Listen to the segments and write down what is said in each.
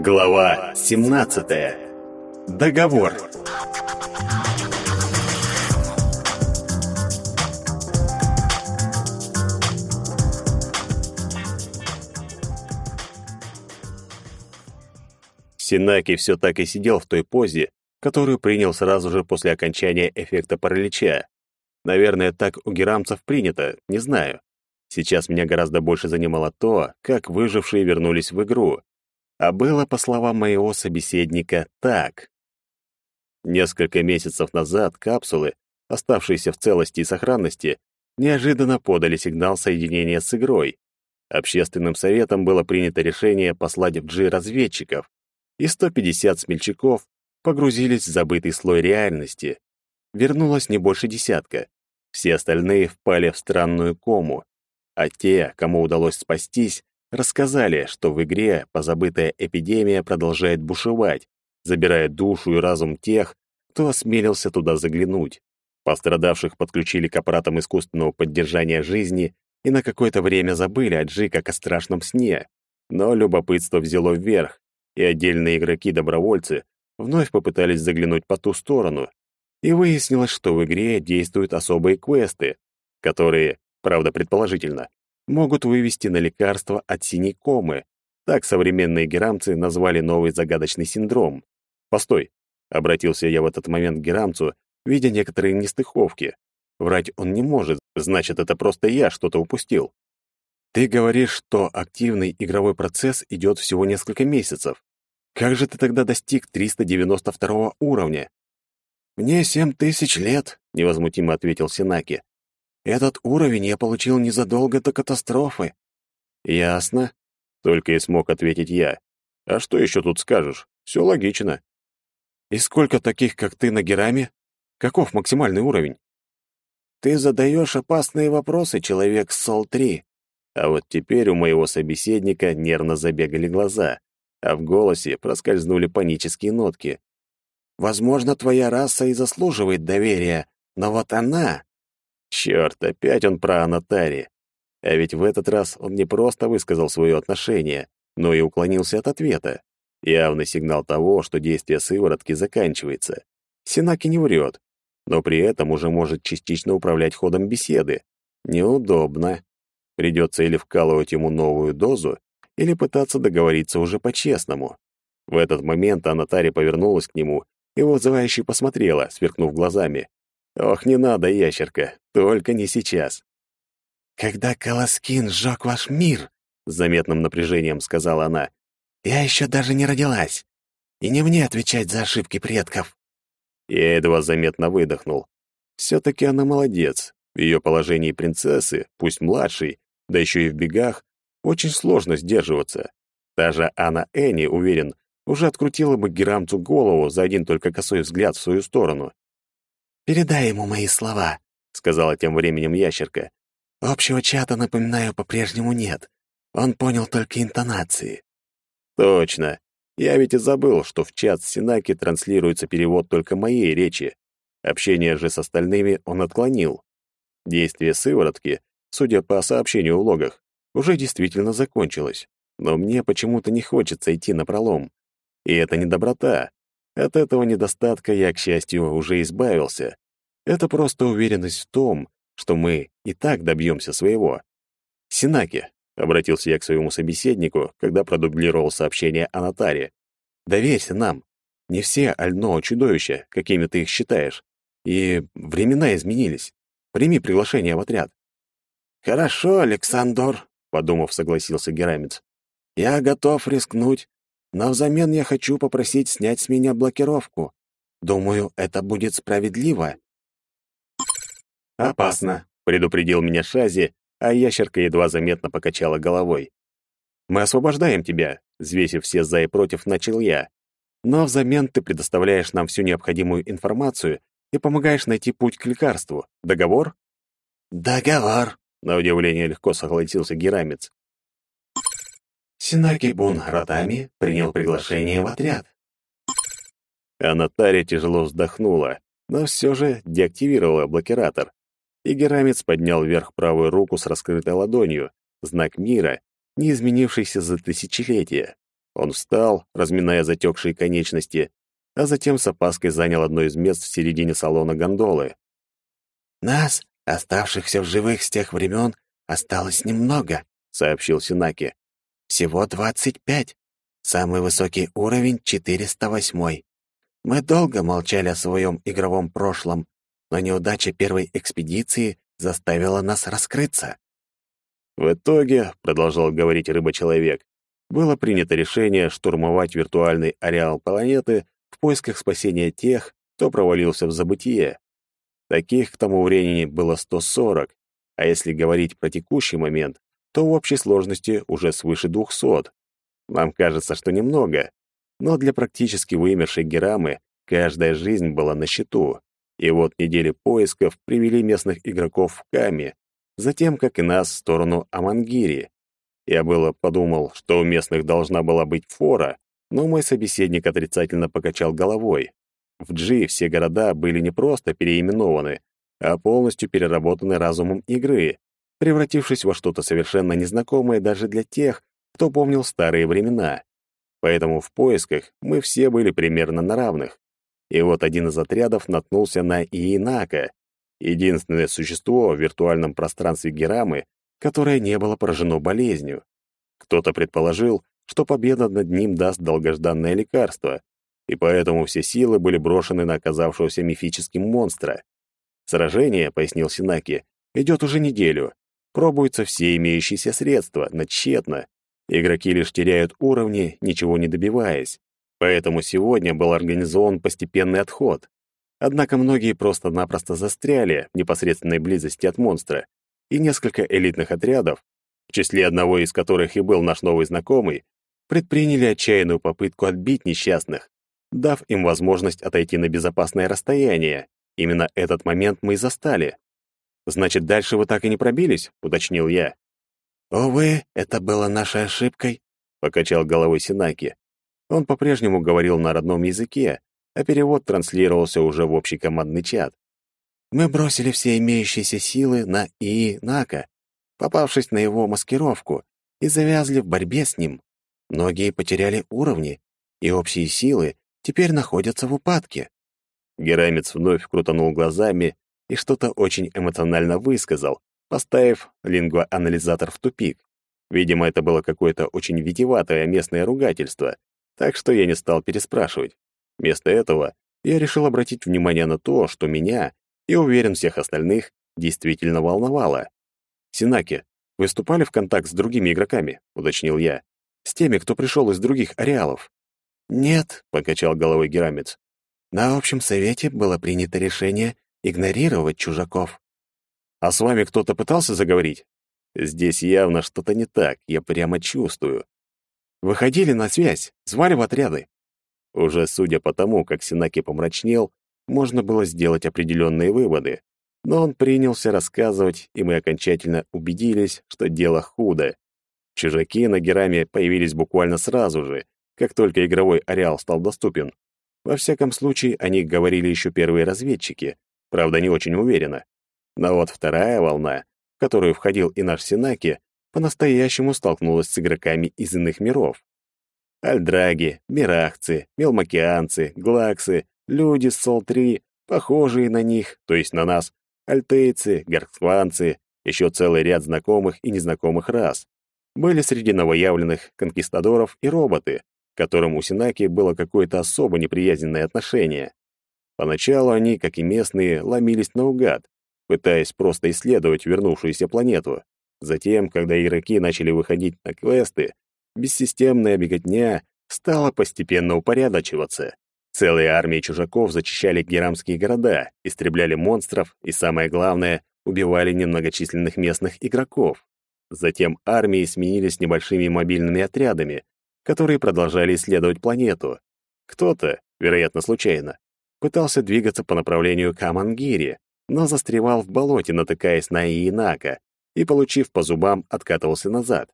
Глава 17. Договор. Синаки все так и сидел в той позе, которую принял сразу же после окончания эффекта паралича. Наверное, так у герамцев принято, не знаю. Сейчас меня гораздо больше занимало то, как выжившие вернулись в игру. А было, по словам моего собеседника, так. Несколько месяцев назад капсулы, оставшиеся в целости и сохранности, неожиданно подали сигнал соединения с игрой. Общественным советом было принято решение послать в G разведчиков, и 150 смельчаков погрузились в забытый слой реальности. Вернулось не больше десятка. Все остальные впали в странную кому, а те, кому удалось спастись, рассказали, что в игре позабытая эпидемия продолжает бушевать, забирая душу и разум тех, кто осмелился туда заглянуть. Пострадавших подключили к аппаратам искусственного поддержания жизни и на какое-то время забыли о Джи как о страшном сне. Но любопытство взяло вверх, и отдельные игроки-добровольцы вновь попытались заглянуть по ту сторону, и выяснилось, что в игре действуют особые квесты, которые, правда предположительно, могут вывести на лекарство от синей комы. Так современные герамцы назвали новый загадочный синдром. «Постой», — обратился я в этот момент к герамцу, видя некоторые нестыковки. Врать он не может, значит, это просто я что-то упустил. Ты говоришь, что активный игровой процесс идет всего несколько месяцев. Как же ты тогда достиг 392 уровня? Мне семь тысяч лет, невозмутимо ответил Синаки. Этот уровень я получил незадолго до катастрофы. Ясно, только и смог ответить я. А что еще тут скажешь? Все логично. И сколько таких, как ты, на Гераме? Каков максимальный уровень? Ты задаешь опасные вопросы, человек Сол-3. А вот теперь у моего собеседника нервно забегали глаза а в голосе проскользнули панические нотки. «Возможно, твоя раса и заслуживает доверия, но вот она...» Черт, опять он про Анатари. А ведь в этот раз он не просто высказал свое отношение, но и уклонился от ответа. Явный сигнал того, что действие сыворотки заканчивается. Синаки не врет, но при этом уже может частично управлять ходом беседы. Неудобно. Придется или вкалывать ему новую дозу, или пытаться договориться уже по-честному. В этот момент Анатари повернулась к нему и вызывающе посмотрела, сверкнув глазами. «Ох, не надо, ящерка, только не сейчас». «Когда Каласкин сжег ваш мир», — с заметным напряжением сказала она, «я еще даже не родилась. И не мне отвечать за ошибки предков». Я едва заметно выдохнул. Все-таки она молодец. В ее положении принцессы, пусть младшей, да еще и в бегах, очень сложно сдерживаться. Даже Анна Энни, уверен, уже открутила бы Герамцу голову за один только косой взгляд в свою сторону. «Передай ему мои слова», — сказала тем временем ящерка. «Общего чата, напоминаю, по-прежнему нет. Он понял только интонации». «Точно. Я ведь и забыл, что в чат Синаки транслируется перевод только моей речи. Общение же с остальными он отклонил. Действие сыворотки, судя по сообщению в логах, уже действительно закончилась. Но мне почему-то не хочется идти на пролом. И это не доброта. От этого недостатка я, к счастью, уже избавился. Это просто уверенность в том, что мы и так добьемся своего. «Синаки», — обратился я к своему собеседнику, когда продублировал сообщение о Натаре, «доверься нам. Не все ально чудовища, какими ты их считаешь. И времена изменились. Прими приглашение в отряд». «Хорошо, Александр», подумав, согласился Герамец. Я готов рискнуть, но взамен я хочу попросить снять с меня блокировку. Думаю, это будет справедливо. Опасно, предупредил меня Шази, а ящерка едва заметно покачала головой. Мы освобождаем тебя, взвесив все за и против, начал я. Но взамен ты предоставляешь нам всю необходимую информацию и помогаешь найти путь к лекарству. Договор? Договор, на удивление легко согласился Герамец. Синаки Бун Ратами принял приглашение в отряд. Анатария тяжело вздохнула, но все же деактивировала блокиратор. И Герамец поднял вверх правую руку с раскрытой ладонью, знак мира, не изменившийся за тысячелетия. Он встал, разминая затекшие конечности, а затем с опаской занял одно из мест в середине салона гондолы. «Нас, оставшихся в живых с тех времен, осталось немного», — сообщил Синаки. «Всего двадцать пять. Самый высокий уровень — четыреста восьмой. Мы долго молчали о своем игровом прошлом, но неудача первой экспедиции заставила нас раскрыться. В итоге, продолжал говорить рыба-человек, было принято решение штурмовать виртуальный ареал планеты в поисках спасения тех, кто провалился в забытие. Таких к тому времени было 140, а если говорить про текущий момент, то в общей сложности уже свыше 200. Нам кажется, что немного, но для практически вымершей Герамы каждая жизнь была на счету. И вот недели поисков привели местных игроков в Каме, затем, как и нас, в сторону Амангири. Я было подумал, что у местных должна была быть фора, но мой собеседник отрицательно покачал головой. В Джи все города были не просто переименованы, а полностью переработаны разумом игры, превратившись во что-то совершенно незнакомое даже для тех, кто помнил старые времена. Поэтому в поисках мы все были примерно на равных. И вот один из отрядов наткнулся на Иинака, единственное существо в виртуальном пространстве Герамы, которое не было поражено болезнью. Кто-то предположил, что победа над ним даст долгожданное лекарство, и поэтому все силы были брошены на оказавшегося мифическим монстра. Сражение, пояснил Синаки, идет уже неделю. Пробуются все имеющиеся средства, но тщетно. Игроки лишь теряют уровни, ничего не добиваясь. Поэтому сегодня был организован постепенный отход. Однако многие просто-напросто застряли в непосредственной близости от монстра, и несколько элитных отрядов, в числе одного из которых и был наш новый знакомый, предприняли отчаянную попытку отбить несчастных, дав им возможность отойти на безопасное расстояние. Именно этот момент мы и застали. «Значит, дальше вы так и не пробились?» — уточнил я. «Увы, это было нашей ошибкой», — покачал головой Синаки. Он по-прежнему говорил на родном языке, а перевод транслировался уже в общий командный чат. Мы бросили все имеющиеся силы на ИИ Нака, попавшись на его маскировку, и завязли в борьбе с ним. Многие потеряли уровни, и общие силы теперь находятся в упадке. Герамец вновь крутанул глазами и что-то очень эмоционально высказал, поставив лингвоанализатор в тупик. Видимо, это было какое-то очень витиеватое местное ругательство, так что я не стал переспрашивать. Вместо этого я решил обратить внимание на то, что меня, и уверен всех остальных, действительно волновало. «Синаки, выступали в контакт с другими игроками?» — уточнил я. «С теми, кто пришел из других ареалов?» «Нет», — покачал головой Герамец. «На общем совете было принято решение игнорировать чужаков». «А с вами кто-то пытался заговорить?» «Здесь явно что-то не так, я прямо чувствую. Выходили на связь, звали в отряды. Уже судя по тому, как Синаки помрачнел, можно было сделать определенные выводы. Но он принялся рассказывать, и мы окончательно убедились, что дело худо. Чужаки на Гераме появились буквально сразу же, как только игровой ареал стал доступен. Во всяком случае, о них говорили еще первые разведчики, правда, не очень уверенно. Но вот вторая волна, в которую входил и наш Синаки, по-настоящему столкнулась с игроками из иных миров. Альдраги, мирахцы, мелмокеанцы, глаксы, люди с Сол-3, похожие на них, то есть на нас, альтейцы, гаркванцы, еще целый ряд знакомых и незнакомых рас. Были среди новоявленных конкистадоров и роботы, к которым у Синаки было какое-то особо неприязненное отношение. Поначалу они, как и местные, ломились наугад, пытаясь просто исследовать вернувшуюся планету. Затем, когда игроки начали выходить на квесты, бессистемная беготня стала постепенно упорядочиваться. Целые армии чужаков зачищали герамские города, истребляли монстров и, самое главное, убивали немногочисленных местных игроков. Затем армии сменились небольшими мобильными отрядами, которые продолжали исследовать планету. Кто-то, вероятно, случайно, пытался двигаться по направлению к Амангире, но застревал в болоте, натыкаясь на Иинака, и, получив по зубам, откатывался назад.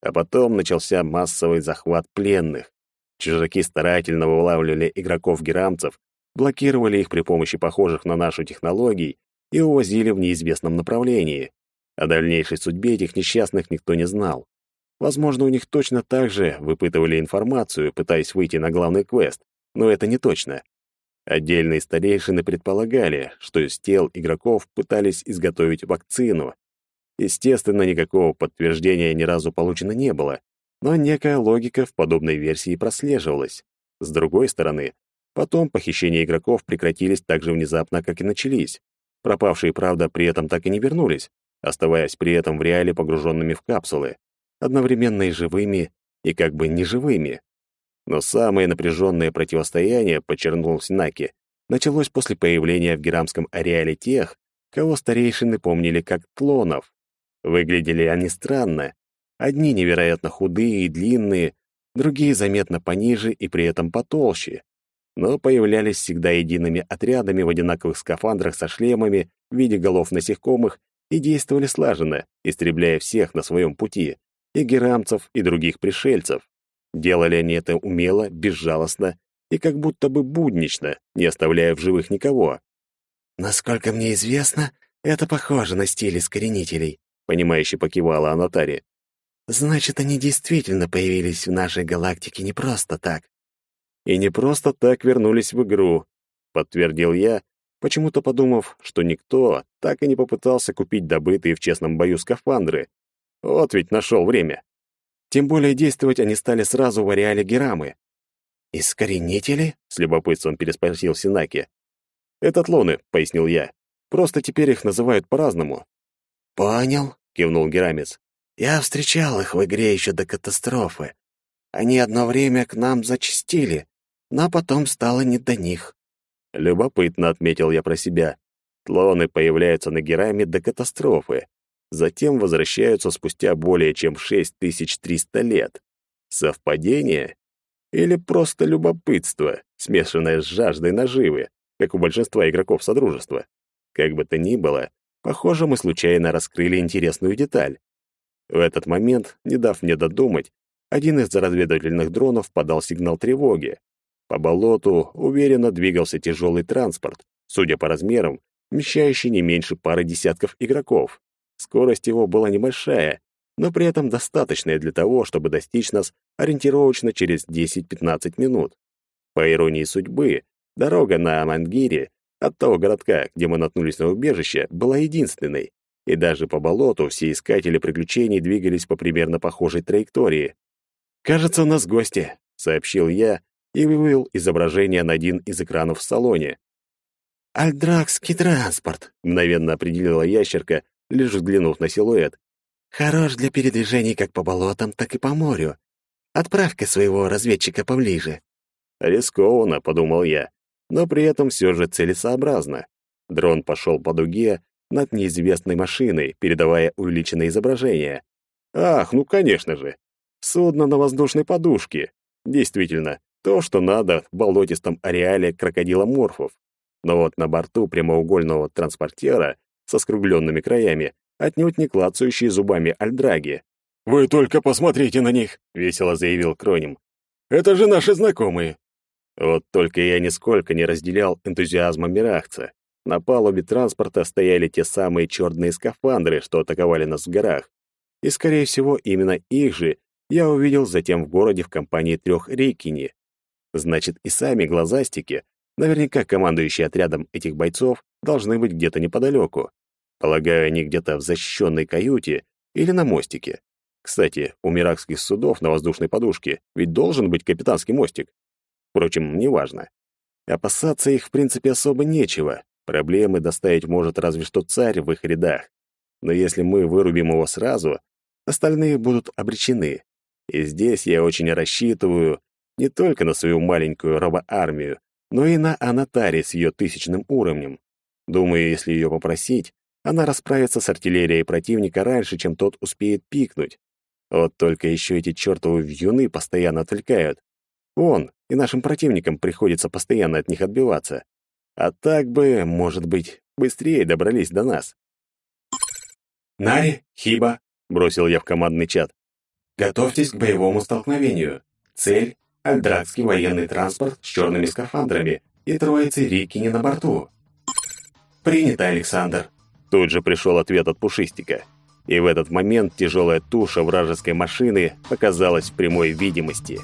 А потом начался массовый захват пленных. Чужаки старательно вылавливали игроков-герамцев, блокировали их при помощи похожих на нашу технологий и увозили в неизвестном направлении. О дальнейшей судьбе этих несчастных никто не знал. Возможно, у них точно так же выпытывали информацию, пытаясь выйти на главный квест, но это не точно. Отдельные старейшины предполагали, что из тел игроков пытались изготовить вакцину. Естественно, никакого подтверждения ни разу получено не было, но некая логика в подобной версии прослеживалась. С другой стороны, потом похищения игроков прекратились так же внезапно, как и начались. Пропавшие, правда, при этом так и не вернулись, оставаясь при этом в реале погруженными в капсулы, одновременно и живыми, и как бы неживыми. Но самое напряженное противостояние, подчеркнул Синаки, началось после появления в Герамском ареале тех, кого старейшины помнили как клонов. Выглядели они странно. Одни невероятно худые и длинные, другие заметно пониже и при этом потолще. Но появлялись всегда едиными отрядами в одинаковых скафандрах со шлемами в виде голов насекомых и действовали слаженно, истребляя всех на своем пути, и герамцев, и других пришельцев. Делали они это умело, безжалостно и как будто бы буднично, не оставляя в живых никого. «Насколько мне известно, это похоже на стиль искоренителей», — понимающе покивала Анатария. «Значит, они действительно появились в нашей галактике не просто так». «И не просто так вернулись в игру», — подтвердил я, почему-то подумав, что никто так и не попытался купить добытые в честном бою скафандры. Вот ведь нашел время. Тем более действовать они стали сразу в ареале Герамы. «Искоренители?» — с любопытством переспросил Синаки. «Это тлоны», — пояснил я. «Просто теперь их называют по-разному». «Понял», — кивнул Герамец. «Я встречал их в игре еще до катастрофы. Они одно время к нам зачастили, но потом стало не до них». Любопытно отметил я про себя. Тлоны появляются на Гераме до катастрофы затем возвращаются спустя более чем 6300 лет. Совпадение? Или просто любопытство, смешанное с жаждой наживы, как у большинства игроков Содружества? Как бы то ни было, похоже, мы случайно раскрыли интересную деталь. В этот момент, не дав мне додумать, один из разведывательных дронов подал сигнал тревоги. По болоту уверенно двигался тяжелый транспорт, судя по размерам, вмещающий не меньше пары десятков игроков. Скорость его была небольшая, но при этом достаточная для того, чтобы достичь нас ориентировочно через 10-15 минут. По иронии судьбы, дорога на Амангире от того городка, где мы наткнулись на убежище, была единственной, и даже по болоту все искатели приключений двигались по примерно похожей траектории. «Кажется, у нас гости», — сообщил я и вывел изображение на один из экранов в салоне. «Альдракский транспорт», — мгновенно определила ящерка, лишь взглянув на силуэт. «Хорош для передвижений как по болотам, так и по морю. Отправь-ка своего разведчика поближе». «Рискованно», — подумал я, но при этом все же целесообразно. Дрон пошел по дуге над неизвестной машиной, передавая увеличенное изображение. «Ах, ну конечно же! Судно на воздушной подушке. Действительно, то, что надо в болотистом ареале крокодиломорфов. Но вот на борту прямоугольного транспортера со скругленными краями, отнюдь не клацающие зубами альдраги. «Вы только посмотрите на них!» — весело заявил Кроним. «Это же наши знакомые!» Вот только я нисколько не разделял энтузиазма Мирахца. На палубе транспорта стояли те самые черные скафандры, что атаковали нас в горах. И, скорее всего, именно их же я увидел затем в городе в компании трех Рейкини. Значит, и сами глазастики, наверняка командующие отрядом этих бойцов, должны быть где-то неподалеку. Полагаю, они где-то в защищенной каюте или на мостике. Кстати, у миракских судов на воздушной подушке ведь должен быть капитанский мостик. Впрочем, неважно. Опасаться их, в принципе, особо нечего. Проблемы доставить может разве что царь в их рядах. Но если мы вырубим его сразу, остальные будут обречены. И здесь я очень рассчитываю не только на свою маленькую робоармию, но и на Анатари с ее тысячным уровнем. Думаю, если ее попросить, она расправится с артиллерией противника раньше, чем тот успеет пикнуть. Вот только еще эти чертовы вьюны постоянно отвлекают. Он и нашим противникам приходится постоянно от них отбиваться. А так бы, может быть, быстрее добрались до нас. «Нари, Хиба», — бросил я в командный чат. «Готовьтесь к боевому столкновению. Цель — альдратский военный транспорт с черными скафандрами и троицей Рикини на борту. «Принято, Александр!» Тут же пришел ответ от Пушистика. И в этот момент тяжелая туша вражеской машины показалась в прямой видимости.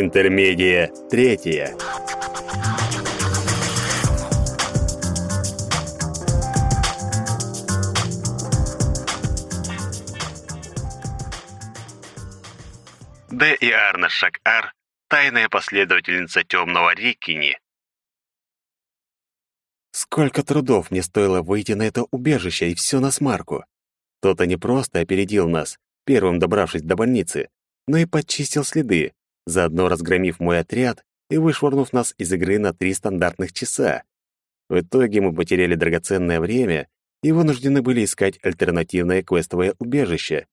Интермедия третья. Д. и Арна Шак-Ар, тайная последовательница темного Рикини. Сколько трудов мне стоило выйти на это убежище, и все на смарку. Кто-то не просто опередил нас, первым добравшись до больницы, но и подчистил следы, заодно разгромив мой отряд и вышвырнув нас из игры на три стандартных часа. В итоге мы потеряли драгоценное время и вынуждены были искать альтернативное квестовое убежище.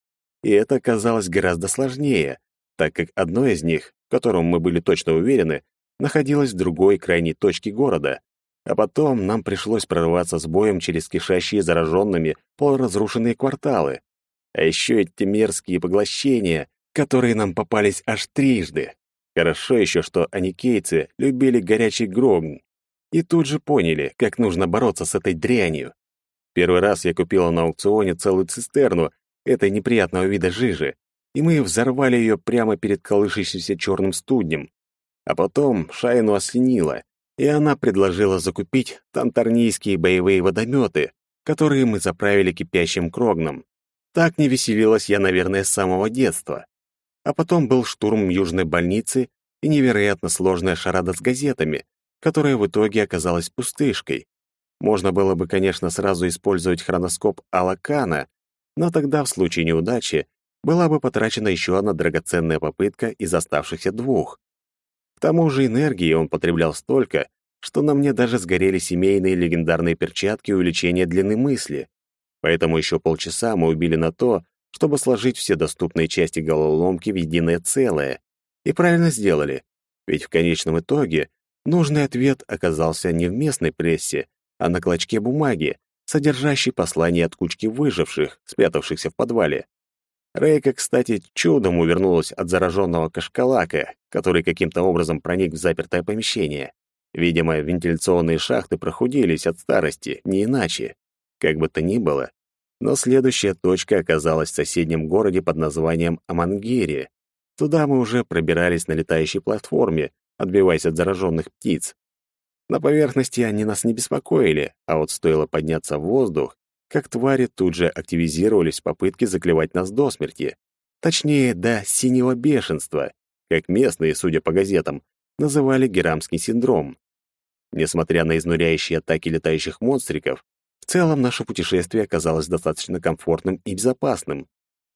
И это оказалось гораздо сложнее, так как одно из них, в котором мы были точно уверены, находилось в другой крайней точке города. А потом нам пришлось прорываться с боем через кишащие зараженными полуразрушенные кварталы. А еще эти мерзкие поглощения, которые нам попались аж трижды. Хорошо еще, что аникейцы любили горячий грогн и тут же поняли, как нужно бороться с этой дрянью. Первый раз я купила на аукционе целую цистерну этой неприятного вида жижи, и мы взорвали ее прямо перед колышащимся черным студнем. А потом Шайну осенило, и она предложила закупить тантарнийские боевые водометы, которые мы заправили кипящим крогном. Так не веселилась я, наверное, с самого детства. А потом был штурм южной больницы и невероятно сложная шарада с газетами, которая в итоге оказалась пустышкой. Можно было бы, конечно, сразу использовать хроноскоп Алакана, но тогда, в случае неудачи, была бы потрачена еще одна драгоценная попытка из оставшихся двух. К тому же энергии он потреблял столько, что на мне даже сгорели семейные легендарные перчатки увеличения длины мысли. Поэтому еще полчаса мы убили на то, чтобы сложить все доступные части головоломки в единое целое. И правильно сделали, ведь в конечном итоге нужный ответ оказался не в местной прессе, а на клочке бумаги, содержащей послание от кучки выживших, спрятавшихся в подвале. Рейка, кстати, чудом увернулась от зараженного кашкалака, который каким-то образом проник в запертое помещение. Видимо, вентиляционные шахты прохудились от старости, не иначе. Как бы то ни было, но следующая точка оказалась в соседнем городе под названием Амангири. Туда мы уже пробирались на летающей платформе, отбиваясь от зараженных птиц. На поверхности они нас не беспокоили, а вот стоило подняться в воздух, как твари тут же активизировались в попытке заклевать нас до смерти. Точнее, до синего бешенства, как местные, судя по газетам, называли герамский синдром. Несмотря на изнуряющие атаки летающих монстриков, целом наше путешествие оказалось достаточно комфортным и безопасным.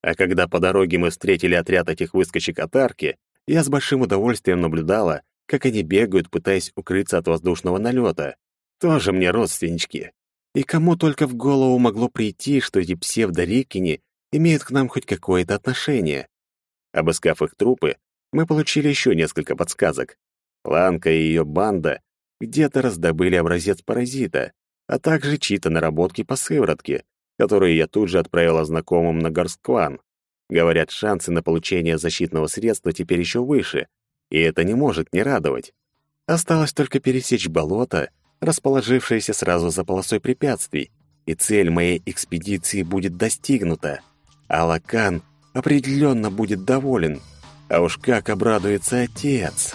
А когда по дороге мы встретили отряд этих выскочек от арки, я с большим удовольствием наблюдала, как они бегают, пытаясь укрыться от воздушного налета. Тоже мне родственнички. И кому только в голову могло прийти, что эти псевдорикини имеют к нам хоть какое-то отношение. Обыскав их трупы, мы получили еще несколько подсказок. Ланка и ее банда где-то раздобыли образец паразита, а также чьи-то наработки по сыворотке, которые я тут же отправила знакомым на Горскван. Говорят, шансы на получение защитного средства теперь еще выше, и это не может не радовать. Осталось только пересечь болото, расположившееся сразу за полосой препятствий, и цель моей экспедиции будет достигнута. Алакан определенно будет доволен. А уж как обрадуется отец!»